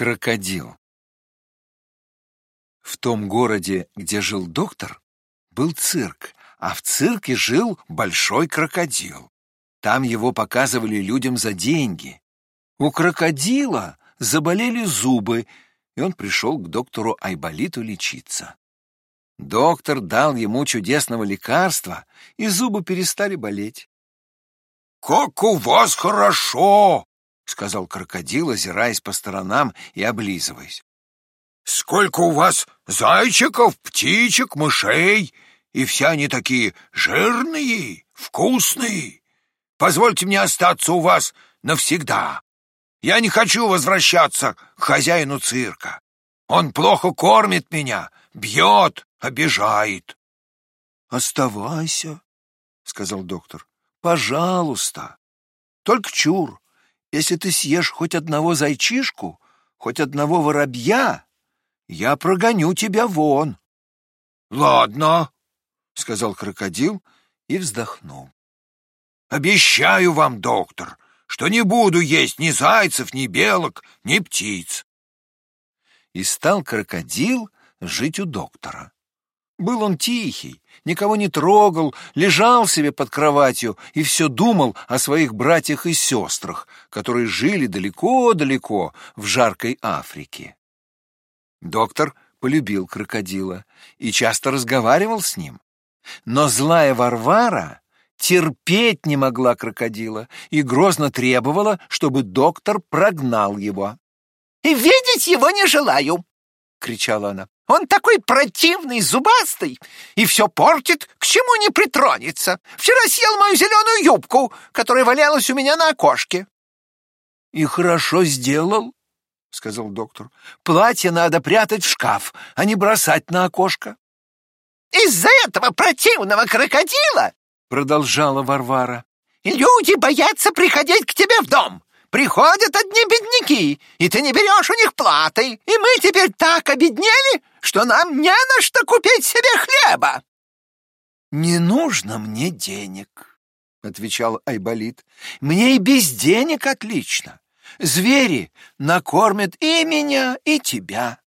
Крокодил. В том городе, где жил доктор, был цирк, а в цирке жил большой крокодил. Там его показывали людям за деньги. У крокодила заболели зубы, и он пришел к доктору Айболиту лечиться. Доктор дал ему чудесного лекарства, и зубы перестали болеть. «Как у вас хорошо!» — сказал крокодил, озираясь по сторонам и облизываясь. «Сколько у вас зайчиков, птичек, мышей, и все они такие жирные, вкусные. Позвольте мне остаться у вас навсегда. Я не хочу возвращаться к хозяину цирка. Он плохо кормит меня, бьет, обижает». «Оставайся», — сказал доктор. «Пожалуйста. Только чур, если ты съешь хоть одного зайчишку, хоть одного воробья, я прогоню тебя вон. — Ладно, — сказал крокодил и вздохнул. — Обещаю вам, доктор, что не буду есть ни зайцев, ни белок, ни птиц. И стал крокодил жить у доктора. Был он тихий, никого не трогал, лежал себе под кроватью и все думал о своих братьях и сестрах, которые жили далеко-далеко в жаркой Африке. Доктор полюбил крокодила и часто разговаривал с ним. Но злая Варвара терпеть не могла крокодила и грозно требовала, чтобы доктор прогнал его. «И видеть его не желаю!» — кричала она. Он такой противный, зубастый, и все портит, к чему не притронется. Вчера съел мою зеленую юбку, которая валялась у меня на окошке. — И хорошо сделал, — сказал доктор. — Платье надо прятать в шкаф, а не бросать на окошко. — Из-за этого противного крокодила, — продолжала Варвара, — люди боятся приходить к тебе в дом. Приходят одни бедняки, и ты не берешь у них платы. И мы теперь так обеднели, что нам не на что купить себе хлеба. «Не нужно мне денег», — отвечал Айболит. «Мне и без денег отлично. Звери накормят и меня, и тебя.